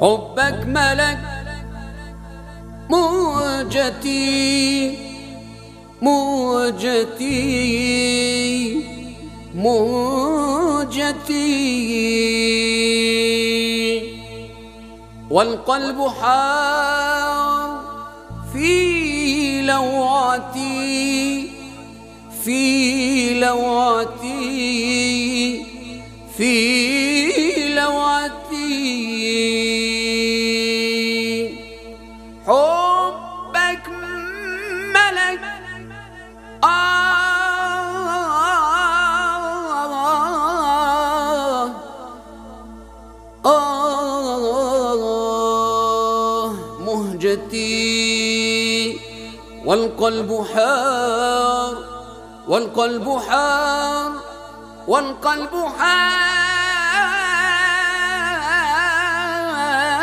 حبك ملك موجتي موجتي موجتي. والقلب حار في لوعتي في لوعتي في آه مهجتي والقلب حار والقلب حار والقلب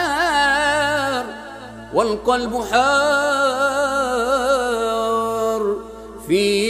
حار والقلب حار في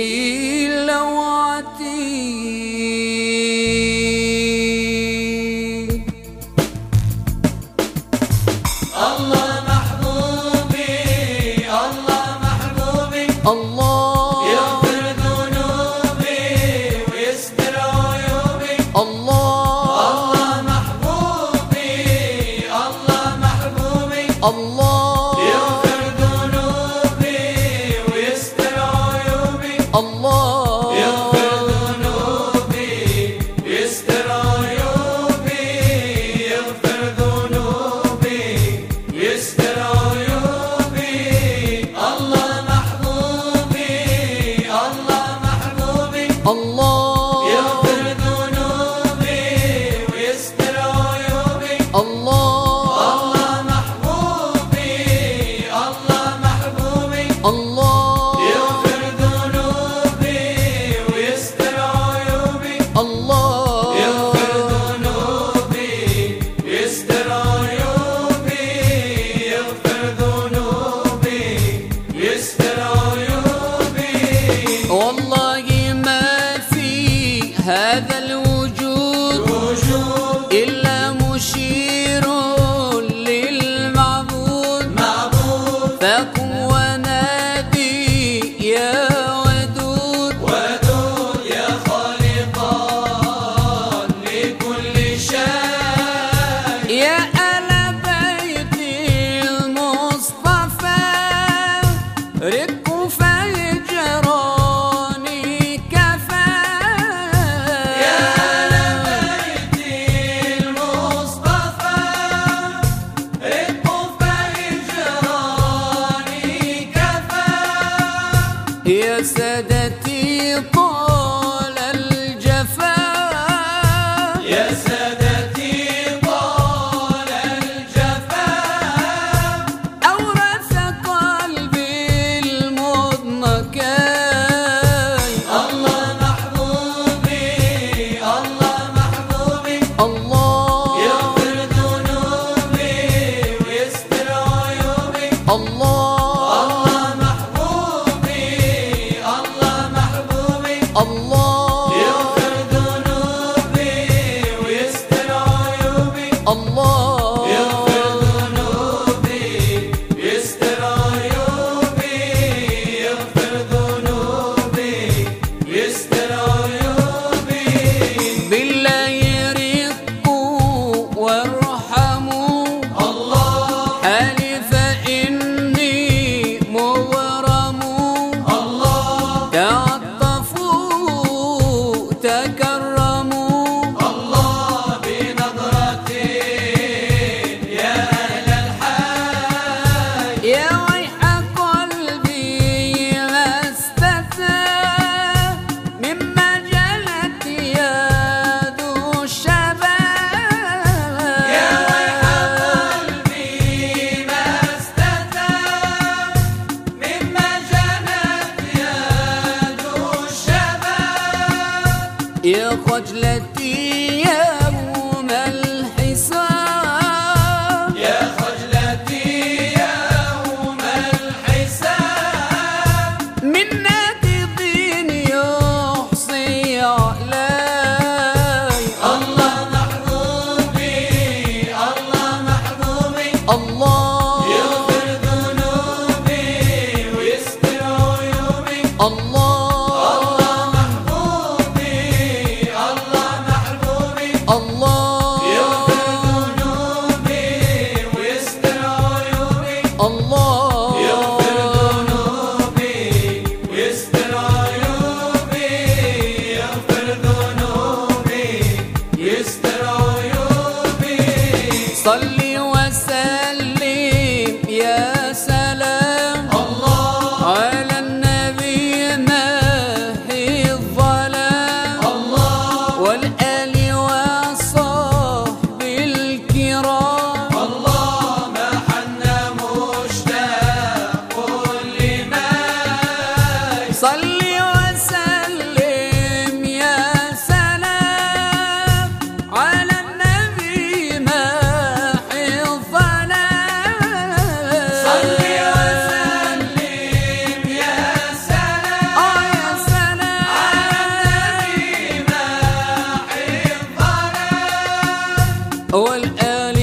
الله. يغفر ذنوبي يستر عيوبي يغفر ذنوبي يستر عيوبي والله ما في هذا الوقت سعادتي طال Hier, Quatsch, early